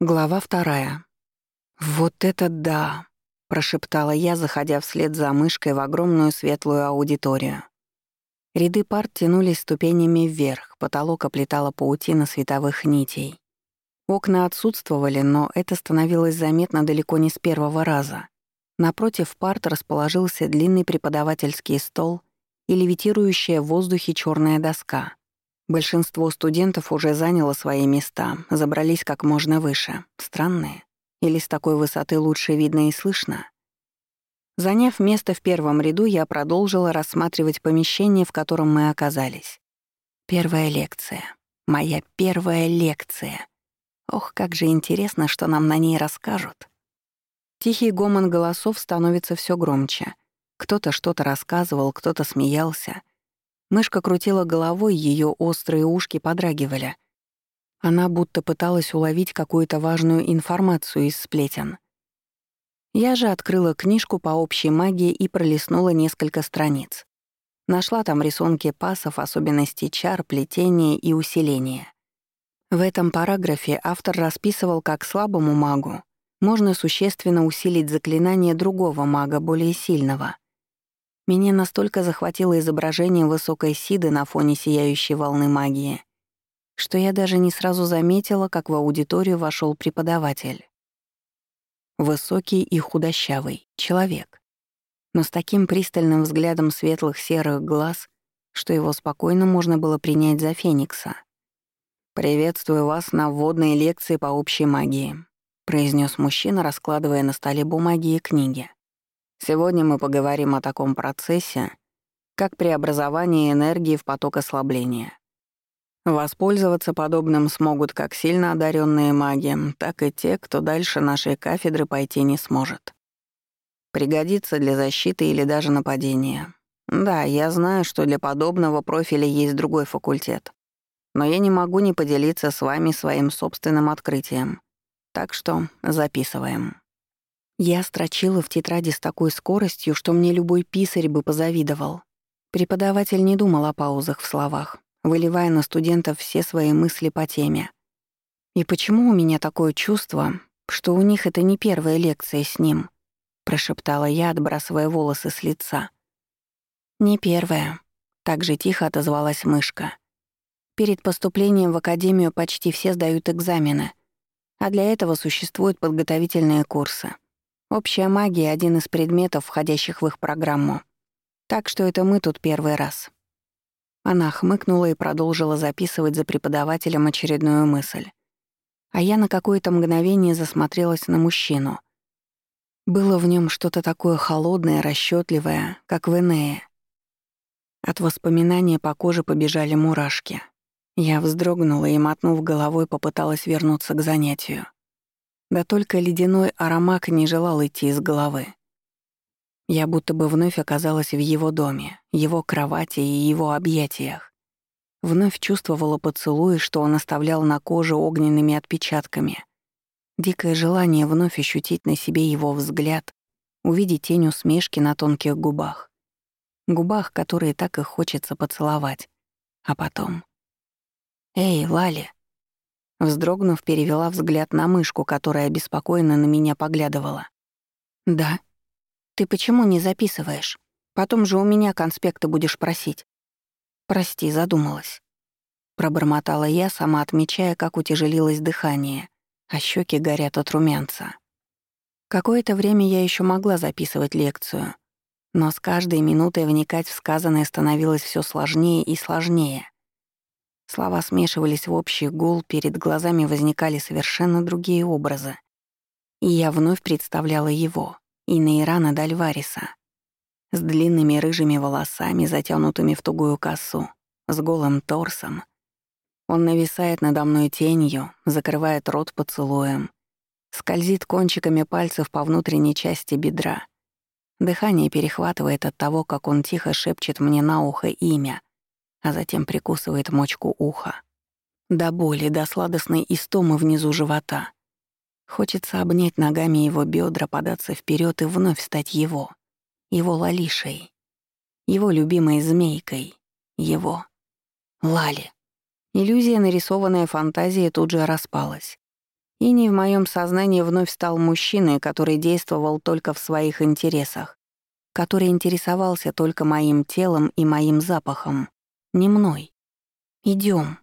Глава вторая. «Вот это да!» — прошептала я, заходя вслед за мышкой в огромную светлую аудиторию. Ряды парт тянулись ступенями вверх, потолок оплетала паутина световых нитей. Окна отсутствовали, но это становилось заметно далеко не с первого раза. Напротив парт расположился длинный преподавательский стол и левитирующая в воздухе черная доска. Большинство студентов уже заняло свои места, забрались как можно выше. Странные. Или с такой высоты лучше видно и слышно? Заняв место в первом ряду, я продолжила рассматривать помещение, в котором мы оказались. Первая лекция. Моя первая лекция. Ох, как же интересно, что нам на ней расскажут. Тихий гомон голосов становится все громче. Кто-то что-то рассказывал, кто-то смеялся. Мышка крутила головой, ее острые ушки подрагивали. Она будто пыталась уловить какую-то важную информацию из сплетен. Я же открыла книжку по общей магии и пролистнула несколько страниц. Нашла там рисунки пасов, особенности чар, плетения и усиления. В этом параграфе автор расписывал, как слабому магу можно существенно усилить заклинание другого мага, более сильного — меня настолько захватило изображение высокой Сиды на фоне сияющей волны магии, что я даже не сразу заметила, как в аудиторию вошел преподаватель. Высокий и худощавый, человек. Но с таким пристальным взглядом светлых серых глаз, что его спокойно можно было принять за Феникса. «Приветствую вас на вводной лекции по общей магии», произнес мужчина, раскладывая на столе бумаги и книги. Сегодня мы поговорим о таком процессе, как преобразование энергии в поток ослабления. Воспользоваться подобным смогут как сильно одаренные маги, так и те, кто дальше нашей кафедры пойти не сможет. Пригодится для защиты или даже нападения. Да, я знаю, что для подобного профиля есть другой факультет. Но я не могу не поделиться с вами своим собственным открытием. Так что записываем. Я строчила в тетради с такой скоростью, что мне любой писарь бы позавидовал. Преподаватель не думал о паузах в словах, выливая на студентов все свои мысли по теме. И почему у меня такое чувство, что у них это не первая лекция с ним? прошептала я, отбрасывая волосы с лица. Не первая, так же тихо отозвалась мышка. Перед поступлением в академию почти все сдают экзамены, а для этого существуют подготовительные курсы. Общая магия — один из предметов, входящих в их программу. Так что это мы тут первый раз. Она хмыкнула и продолжила записывать за преподавателем очередную мысль. А я на какое-то мгновение засмотрелась на мужчину. Было в нем что-то такое холодное, расчетливое, как в Энее. От воспоминания по коже побежали мурашки. Я вздрогнула и, мотнув головой, попыталась вернуться к занятию. Да только ледяной аромак не желал идти из головы. Я будто бы вновь оказалась в его доме, его кровати и его объятиях. Вновь чувствовала поцелуи, что он оставлял на коже огненными отпечатками. Дикое желание вновь ощутить на себе его взгляд, увидеть тень усмешки на тонких губах. Губах, которые так и хочется поцеловать. А потом... «Эй, Лали!» Вздрогнув, перевела взгляд на мышку, которая обеспокоенно на меня поглядывала. «Да. Ты почему не записываешь? Потом же у меня конспекты будешь просить». «Прости, задумалась». Пробормотала я, сама отмечая, как утяжелилось дыхание, а щеки горят от румянца. Какое-то время я еще могла записывать лекцию, но с каждой минутой вникать в сказанное становилось все сложнее и сложнее — Слова смешивались в общий гул, перед глазами возникали совершенно другие образы. И я вновь представляла его, и Нейрана Дальвариса, с длинными рыжими волосами, затянутыми в тугую косу, с голым торсом. Он нависает надо мной тенью, закрывает рот поцелуем, скользит кончиками пальцев по внутренней части бедра. Дыхание перехватывает от того, как он тихо шепчет мне на ухо имя — а затем прикусывает мочку уха. До боли, до сладостной истомы внизу живота. Хочется обнять ногами его бедра, податься вперед и вновь стать его. Его лалишей. Его любимой змейкой. Его. Лали. Иллюзия, нарисованная фантазией, тут же распалась. И не в моем сознании вновь стал мужчиной, который действовал только в своих интересах, который интересовался только моим телом и моим запахом, не мной. Идем.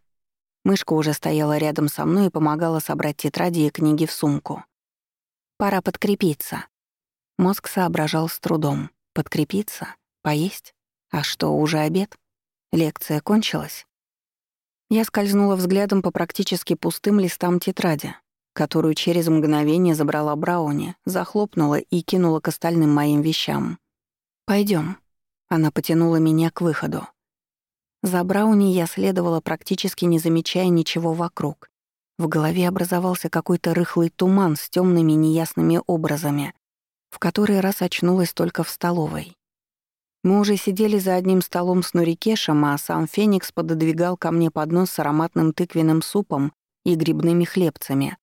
Мышка уже стояла рядом со мной и помогала собрать тетради и книги в сумку. Пора подкрепиться. Мозг соображал с трудом. Подкрепиться? Поесть? А что, уже обед? Лекция кончилась? Я скользнула взглядом по практически пустым листам тетради, которую через мгновение забрала Брауни, захлопнула и кинула к остальным моим вещам. Пойдем. Она потянула меня к выходу. За Брауни я следовала, практически не замечая ничего вокруг. В голове образовался какой-то рыхлый туман с темными неясными образами, в который раз очнулась только в столовой. Мы уже сидели за одним столом с Нурикешем, а сам Феникс пододвигал ко мне поднос с ароматным тыквенным супом и грибными хлебцами.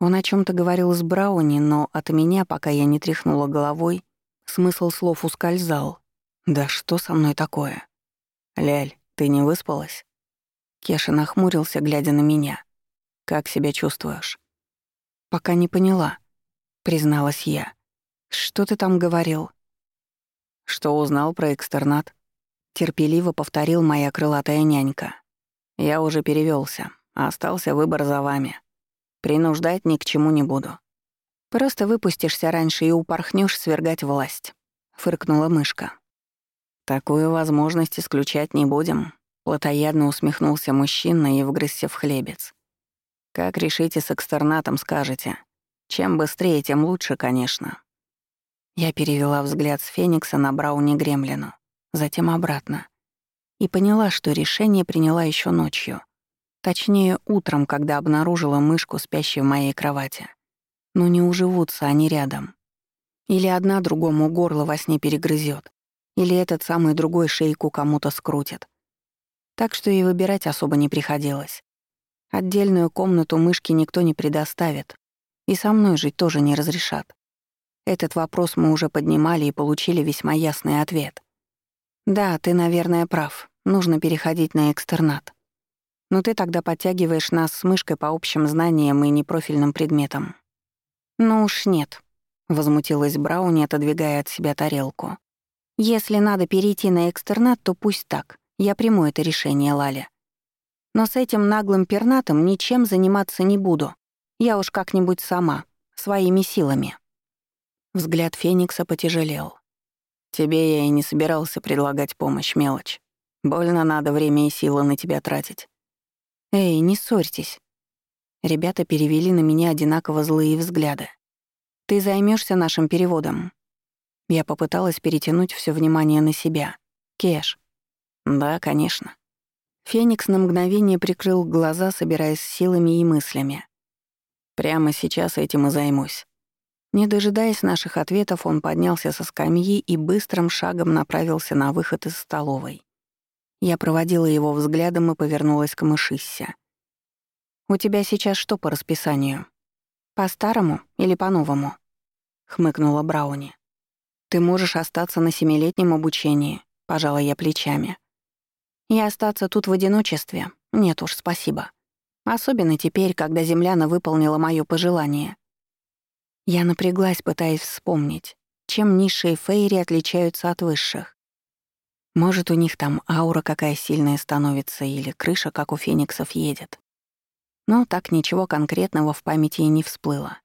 Он о чем то говорил с Брауни, но от меня, пока я не тряхнула головой, смысл слов ускользал. «Да что со мной такое?» «Ляль, ты не выспалась?» Кеша нахмурился, глядя на меня. «Как себя чувствуешь?» «Пока не поняла», — призналась я. «Что ты там говорил?» «Что узнал про экстернат?» Терпеливо повторил моя крылатая нянька. «Я уже перевелся, остался выбор за вами. Принуждать ни к чему не буду. Просто выпустишься раньше и упорхнешь свергать власть», — фыркнула мышка. «Такую возможность исключать не будем», — плотоядно усмехнулся мужчина и вгрызся в хлебец. «Как решите с экстернатом, скажете. Чем быстрее, тем лучше, конечно». Я перевела взгляд с Феникса на Брауни Гремлину, затем обратно. И поняла, что решение приняла еще ночью. Точнее, утром, когда обнаружила мышку, спящей в моей кровати. Но не уживутся они рядом. Или одна другому горло во сне перегрызет, или этот самый другой шейку кому-то скрутит. Так что и выбирать особо не приходилось. Отдельную комнату мышки никто не предоставит, и со мной жить тоже не разрешат. Этот вопрос мы уже поднимали и получили весьма ясный ответ. «Да, ты, наверное, прав. Нужно переходить на экстернат. Но ты тогда подтягиваешь нас с мышкой по общим знаниям и непрофильным предметам». «Ну уж нет», — возмутилась Брауни, отодвигая от себя тарелку. «Если надо перейти на экстернат, то пусть так. Я приму это решение, Лаля. Но с этим наглым пернатом ничем заниматься не буду. Я уж как-нибудь сама, своими силами». Взгляд Феникса потяжелел. «Тебе я и не собирался предлагать помощь, мелочь. Больно надо время и силы на тебя тратить». «Эй, не ссорьтесь». Ребята перевели на меня одинаково злые взгляды. «Ты займешься нашим переводом?» Я попыталась перетянуть все внимание на себя. «Кеш». «Да, конечно». Феникс на мгновение прикрыл глаза, собираясь силами и мыслями. «Прямо сейчас этим и займусь. Не дожидаясь наших ответов, он поднялся со скамьи и быстрым шагом направился на выход из столовой. Я проводила его взглядом и повернулась к мышиссе. «У тебя сейчас что по расписанию? По-старому или по-новому?» — хмыкнула Брауни. «Ты можешь остаться на семилетнем обучении», — пожала я плечами. «И остаться тут в одиночестве? Нет уж, спасибо. Особенно теперь, когда Земляна выполнила моё пожелание — я напряглась, пытаясь вспомнить, чем низшие фейри отличаются от высших. Может, у них там аура какая сильная становится или крыша, как у фениксов, едет. Но так ничего конкретного в памяти и не всплыло.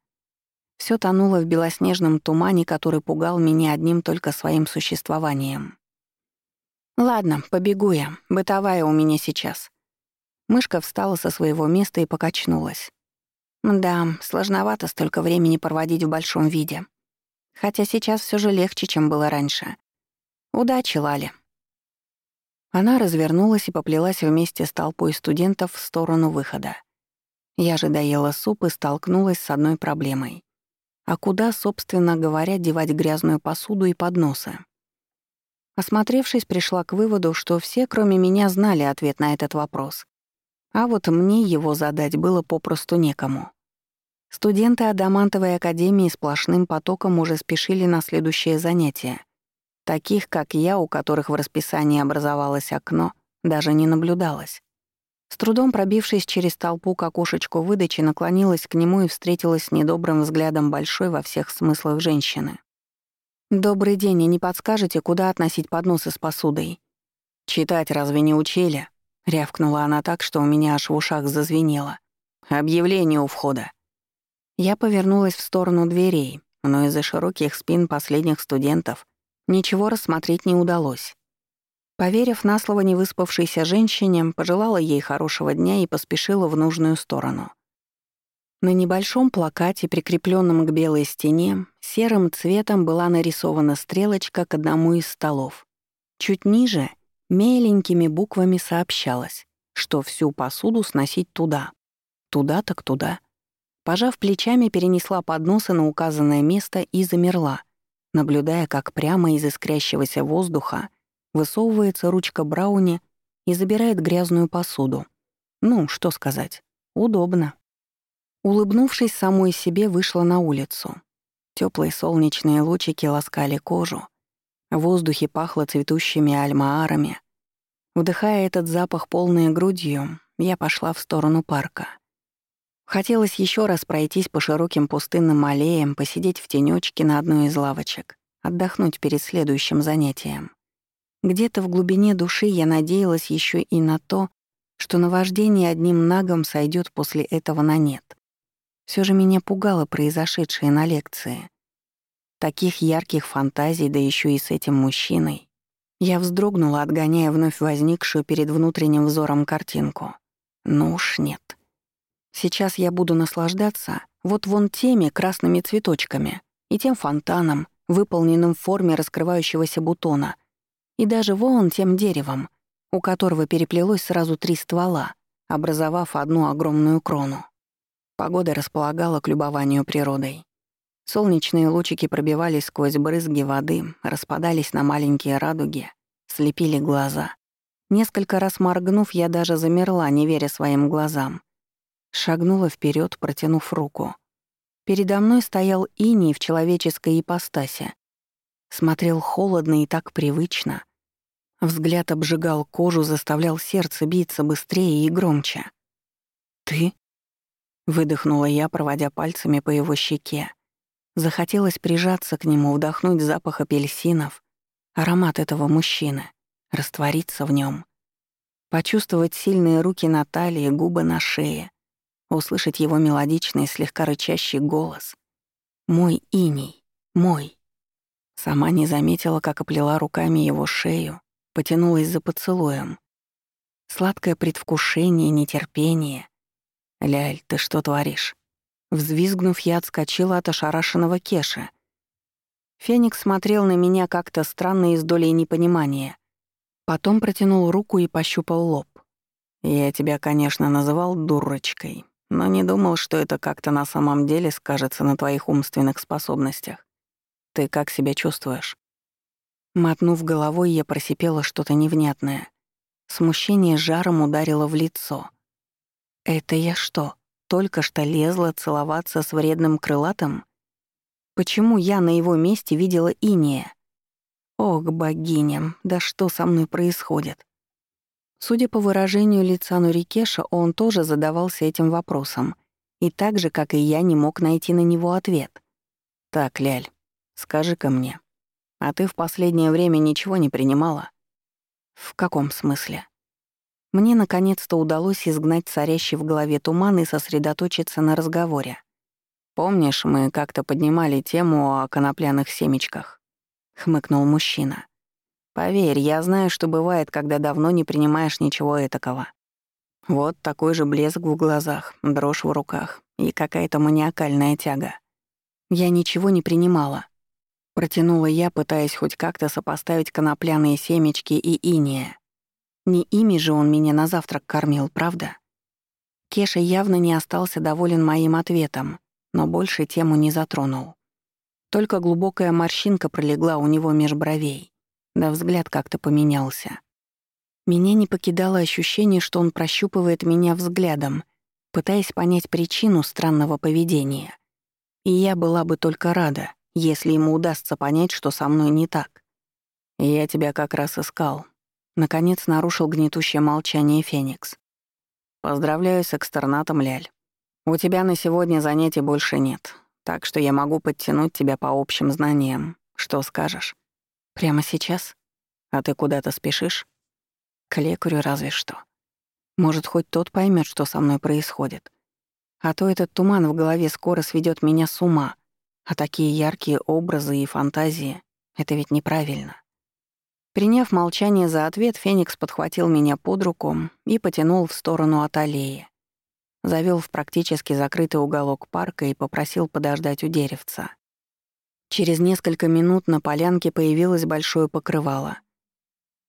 Всё тонуло в белоснежном тумане, который пугал меня одним только своим существованием. «Ладно, побегу я. Бытовая у меня сейчас». Мышка встала со своего места и покачнулась. Да, сложновато столько времени проводить в большом виде. Хотя сейчас все же легче, чем было раньше. Удачи, Лали. Она развернулась и поплелась вместе с толпой студентов в сторону выхода. Я же доела суп и столкнулась с одной проблемой. А куда, собственно говоря, девать грязную посуду и подносы? Осмотревшись, пришла к выводу, что все, кроме меня, знали ответ на этот вопрос. А вот мне его задать было попросту некому. Студенты Адамантовой академии сплошным потоком уже спешили на следующее занятие. Таких, как я, у которых в расписании образовалось окно, даже не наблюдалось. С трудом пробившись через толпу к окошечку выдачи, наклонилась к нему и встретилась с недобрым взглядом большой во всех смыслах женщины. «Добрый день, и не подскажете, куда относить подносы с посудой?» «Читать разве не учили?» — рявкнула она так, что у меня аж в ушах зазвенело. «Объявление у входа». Я повернулась в сторону дверей, но из-за широких спин последних студентов ничего рассмотреть не удалось. Поверив на слово невыспавшейся женщине, пожелала ей хорошего дня и поспешила в нужную сторону. На небольшом плакате, прикрепленном к белой стене, серым цветом была нарисована стрелочка к одному из столов. Чуть ниже меленькими буквами сообщалось, что всю посуду сносить туда. Туда так туда. Пожав плечами, перенесла подносы на указанное место и замерла, наблюдая, как прямо из искрящегося воздуха Высовывается ручка Брауни и забирает грязную посуду. Ну, что сказать. Удобно. Улыбнувшись самой себе, вышла на улицу. Теплые солнечные лучики ласкали кожу. В воздухе пахло цветущими альмаарами. Вдыхая этот запах полной грудью, я пошла в сторону парка. Хотелось еще раз пройтись по широким пустынным аллеям, посидеть в тенечке на одной из лавочек, отдохнуть перед следующим занятием. Где-то в глубине души я надеялась еще и на то, что наваждение одним нагом сойдет после этого на нет. Все же меня пугало произошедшее на лекции. Таких ярких фантазий, да еще и с этим мужчиной. Я вздрогнула, отгоняя вновь возникшую перед внутренним взором картинку. Ну уж нет. Сейчас я буду наслаждаться вот вон теми красными цветочками и тем фонтаном, выполненным в форме раскрывающегося бутона — и даже вон тем деревом, у которого переплелось сразу три ствола, образовав одну огромную крону. Погода располагала к любованию природой. Солнечные лучики пробивались сквозь брызги воды, распадались на маленькие радуги, слепили глаза. Несколько раз моргнув, я даже замерла, не веря своим глазам. Шагнула вперед, протянув руку. Передо мной стоял иней в человеческой ипостаси, Смотрел холодно и так привычно. Взгляд обжигал кожу, заставлял сердце биться быстрее и громче. «Ты?» — выдохнула я, проводя пальцами по его щеке. Захотелось прижаться к нему, вдохнуть запах апельсинов, аромат этого мужчины, раствориться в нем, почувствовать сильные руки на талии, губы на шее, услышать его мелодичный, слегка рычащий голос. «Мой иней, мой». Сама не заметила, как оплела руками его шею, потянулась за поцелуем. Сладкое предвкушение, нетерпение. «Ляль, ты что творишь?» Взвизгнув, я отскочила от ошарашенного Кеша. Феникс смотрел на меня как-то странно и с долей непонимания. Потом протянул руку и пощупал лоб. «Я тебя, конечно, называл дурочкой, но не думал, что это как-то на самом деле скажется на твоих умственных способностях. Ты как себя чувствуешь?» Мотнув головой, я просипела что-то невнятное. Смущение жаром ударило в лицо. «Это я что, только что лезла целоваться с вредным крылатым? Почему я на его месте видела иния? Ох, богиня, да что со мной происходит?» Судя по выражению лица Нурикеша, он тоже задавался этим вопросом, и так же, как и я, не мог найти на него ответ. «Так, Ляль, Скажи-ка мне, а ты в последнее время ничего не принимала? В каком смысле? Мне наконец-то удалось изгнать царящий в голове туман и сосредоточиться на разговоре. Помнишь, мы как-то поднимали тему о конопляных семечках? Хмыкнул мужчина. Поверь, я знаю, что бывает, когда давно не принимаешь ничего этакого. Вот такой же блеск в глазах, дрожь в руках и какая-то маниакальная тяга. Я ничего не принимала. Протянула я, пытаясь хоть как-то сопоставить конопляные семечки и иния. Не ими же он меня на завтрак кормил, правда? Кеша явно не остался доволен моим ответом, но больше тему не затронул. Только глубокая морщинка пролегла у него меж бровей, да взгляд как-то поменялся. Меня не покидало ощущение, что он прощупывает меня взглядом, пытаясь понять причину странного поведения. И я была бы только рада, если ему удастся понять, что со мной не так. Я тебя как раз искал. Наконец нарушил гнетущее молчание Феникс. Поздравляю с экстернатом, Ляль. У тебя на сегодня занятий больше нет, так что я могу подтянуть тебя по общим знаниям. Что скажешь? Прямо сейчас? А ты куда-то спешишь? К лекарю разве что. Может, хоть тот поймет, что со мной происходит. А то этот туман в голове скоро сведет меня с ума. А такие яркие образы и фантазии — это ведь неправильно. Приняв молчание за ответ, Феникс подхватил меня под руку и потянул в сторону от аллеи. Завел в практически закрытый уголок парка и попросил подождать у деревца. Через несколько минут на полянке появилось большое покрывало.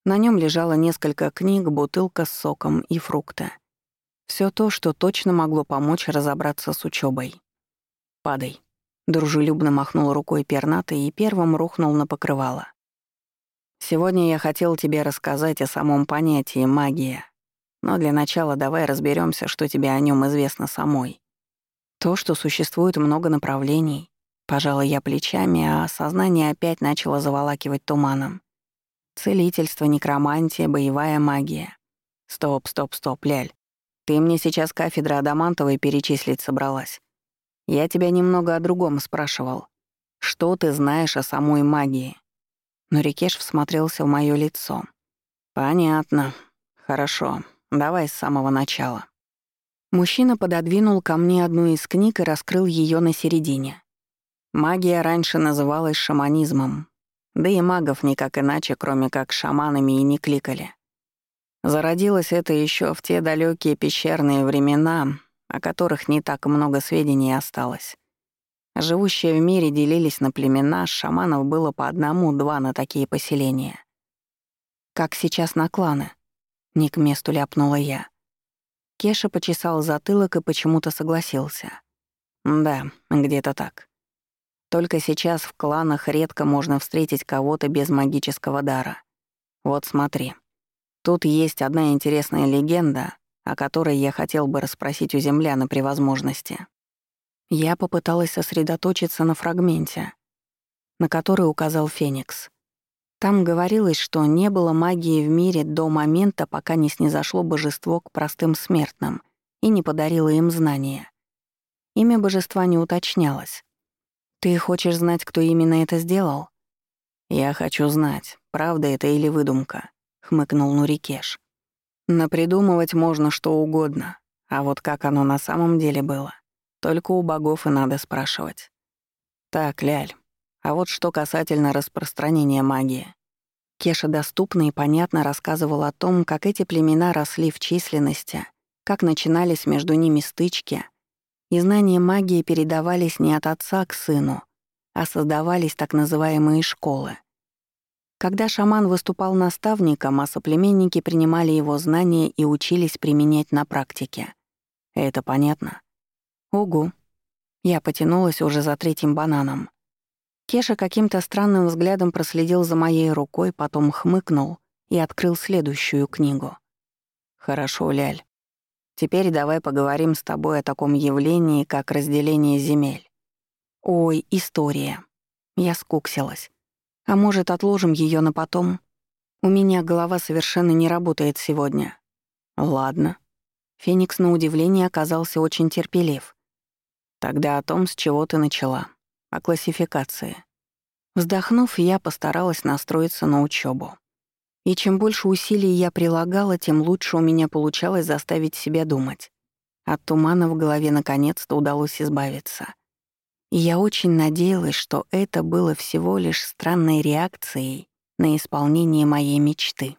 На нем лежало несколько книг, бутылка с соком и фрукты. Все то, что точно могло помочь разобраться с учебой. «Падай», — дружелюбно махнул рукой пернатый и первым рухнул на покрывало. Сегодня я хотел тебе рассказать о самом понятии магия. Но для начала давай разберемся, что тебе о нем известно самой. То, что существует много направлений. Пожалуй, я плечами, а сознание опять начало заволакивать туманом. Целительство, некромантия, боевая магия. Стоп, стоп, стоп, Ляль. Ты мне сейчас кафедра Адамантовой перечислить собралась. Я тебя немного о другом спрашивал. Что ты знаешь о самой магии? но Рикеш всмотрелся в моё лицо. «Понятно. Хорошо. Давай с самого начала». Мужчина пододвинул ко мне одну из книг и раскрыл её на середине. Магия раньше называлась шаманизмом. Да и магов никак иначе, кроме как шаманами, и не кликали. Зародилось это ещё в те далёкие пещерные времена, о которых не так много сведений осталось. Живущие в мире делились на племена, шаманов было по одному-два на такие поселения. «Как сейчас на кланы?» — не к месту ляпнула я. Кеша почесал затылок и почему-то согласился. «Да, где-то так. Только сейчас в кланах редко можно встретить кого-то без магического дара. Вот смотри. Тут есть одна интересная легенда, о которой я хотел бы расспросить у земляна при возможности. Я попыталась сосредоточиться на фрагменте, на который указал Феникс. Там говорилось, что не было магии в мире до момента, пока не снизошло божество к простым смертным и не подарило им знания. Имя божества не уточнялось. «Ты хочешь знать, кто именно это сделал?» «Я хочу знать, правда это или выдумка», — хмыкнул Нурикеш. «Напридумывать можно что угодно, а вот как оно на самом деле было, только у богов и надо спрашивать. Так, Ляль, а вот что касательно распространения магии. Кеша доступно и понятно рассказывал о том, как эти племена росли в численности, как начинались между ними стычки, и знания магии передавались не от отца к сыну, а создавались так называемые школы. Когда шаман выступал наставником, а соплеменники принимали его знания и учились применять на практике. Это понятно? «Угу». Я потянулась уже за третьим бананом. Кеша каким-то странным взглядом проследил за моей рукой, потом хмыкнул и открыл следующую книгу. «Хорошо, Ляль. Теперь давай поговорим с тобой о таком явлении, как разделение земель. Ой, история. Я скуксилась. А может, отложим ее на потом? У меня голова совершенно не работает сегодня. Ладно. Феникс на удивление оказался очень терпелив. Тогда о том, с чего ты начала. О классификации. Вздохнув, я постаралась настроиться на учебу. И чем больше усилий я прилагала, тем лучше у меня получалось заставить себя думать. От тумана в голове наконец-то удалось избавиться. И я очень надеялась, что это было всего лишь странной реакцией на исполнение моей мечты.